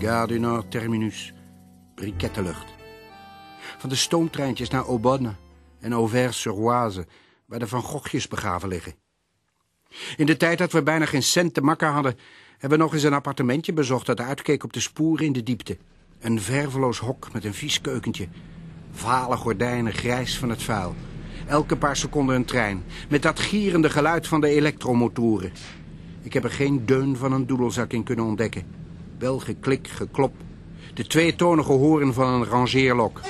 Gare terminus. Brikettenlucht. Van de stoomtreintjes naar Aubonne en Auvers-sur-Oise... waar de Van Gogjes begraven liggen. In de tijd dat we bijna geen cent te makken hadden... hebben we nog eens een appartementje bezocht... dat uitkeek op de sporen in de diepte. Een verveloos hok met een vies keukentje. Vale gordijnen, grijs van het vuil. Elke paar seconden een trein. Met dat gierende geluid van de elektromotoren. Ik heb er geen deun van een doedelzak in kunnen ontdekken. Wel geklik, geklop. De tweetonige horen van een rangeerlok.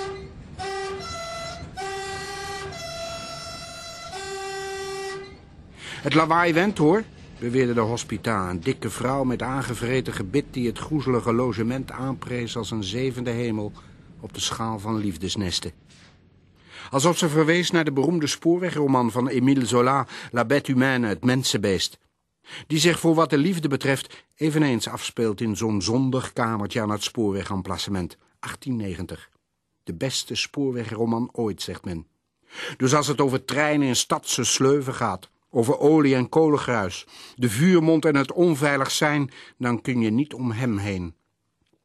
Het lawaai went, hoor, beweerde de hospita, een dikke vrouw met aangevreten gebit... die het groezelige logement aanprees als een zevende hemel... op de schaal van liefdesnesten. Alsof ze verwees naar de beroemde spoorwegroman van Émile Zola... La Bête Humaine, het mensenbeest. Die zich voor wat de liefde betreft eveneens afspeelt... in zo'n zondig kamertje aan het spoorwegemplacement. 1890. De beste spoorwegroman ooit, zegt men. Dus als het over treinen in stadse sleuven gaat over olie en kolengruis, de vuurmond en het onveilig zijn, dan kun je niet om hem heen.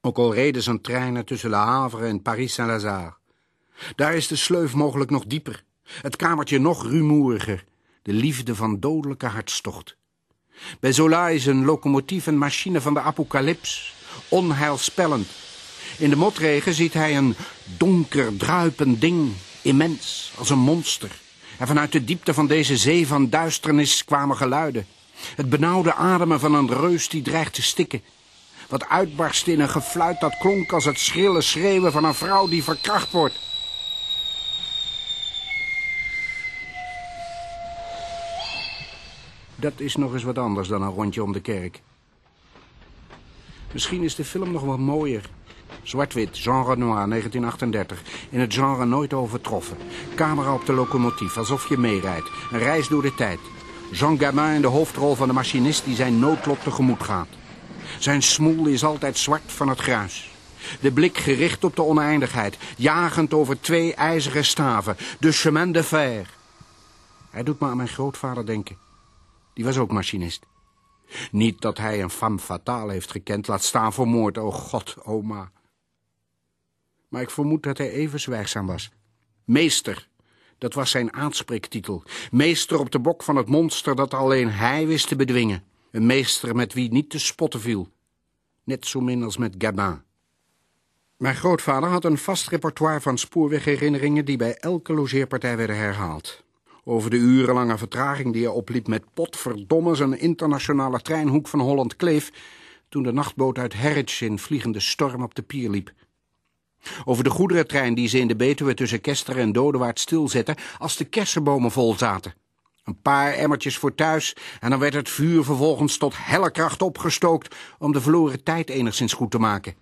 Ook al reden zijn treinen tussen Le Havre en Paris-Saint-Lazare. Daar is de sleuf mogelijk nog dieper, het kamertje nog rumoeriger, de liefde van dodelijke hartstocht. Bij Zola is een locomotief een machine van de apocalyps, onheilspellend. In de motregen ziet hij een donker, druipend ding, immens, als een monster. En vanuit de diepte van deze zee van duisternis kwamen geluiden. Het benauwde ademen van een reus die dreigt te stikken. Wat uitbarstte in een gefluit dat klonk als het schrille schreeuwen van een vrouw die verkracht wordt. Dat is nog eens wat anders dan een rondje om de kerk. Misschien is de film nog wat mooier. Zwart-wit, Jean Renoir, 1938. In het genre nooit overtroffen. Camera op de locomotief, alsof je meerijdt. Een reis door de tijd. Jean Gabin in de hoofdrol van de machinist die zijn noodlot tegemoet gaat. Zijn smoel is altijd zwart van het gruis. De blik gericht op de oneindigheid, jagend over twee ijzeren staven. De chemin de fer. Hij doet me aan mijn grootvader denken. Die was ook machinist. Niet dat hij een femme fatale heeft gekend, laat staan voor moord. Oh god, oma maar ik vermoed dat hij even zwijgzaam was. Meester, dat was zijn aanspreektitel. Meester op de bok van het monster dat alleen hij wist te bedwingen. Een meester met wie niet te spotten viel. Net zo min als met Gabin. Mijn grootvader had een vast repertoire van spoorwegherinneringen... die bij elke logeerpartij werden herhaald. Over de urenlange vertraging die er opliep met potverdomme... zijn internationale treinhoek van Holland Kleef... toen de nachtboot uit Harwich in vliegende storm op de pier liep. Over de goederentrein die ze in de Betuwe tussen Kesteren en Dodewaard stilzetten als de kersenbomen vol zaten. Een paar emmertjes voor thuis en dan werd het vuur vervolgens tot helle kracht opgestookt om de verloren tijd enigszins goed te maken.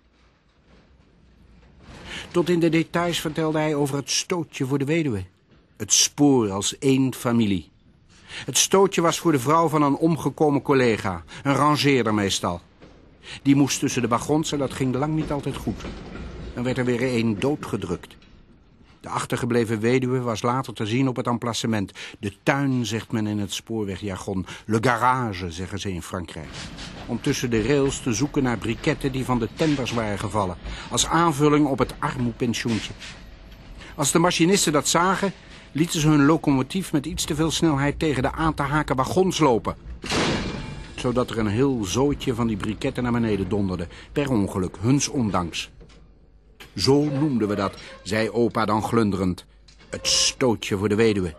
Tot in de details vertelde hij over het stootje voor de weduwe. Het spoor als één familie. Het stootje was voor de vrouw van een omgekomen collega, een rangeerder meestal. Die moest tussen de wagons en dat ging lang niet altijd goed. Dan werd er weer een doodgedrukt. De achtergebleven weduwe was later te zien op het emplacement. De tuin, zegt men in het spoorwegjargon. Le garage, zeggen ze in Frankrijk. Om tussen de rails te zoeken naar briketten die van de tenders waren gevallen. Als aanvulling op het armoepensioentje. Als de machinisten dat zagen, lieten ze hun locomotief met iets te veel snelheid tegen de aan te haken wagons lopen. Zodat er een heel zootje van die briketten naar beneden donderde. Per ongeluk, huns ondanks. Zo noemden we dat, zei opa dan glunderend. Het stootje voor de weduwe.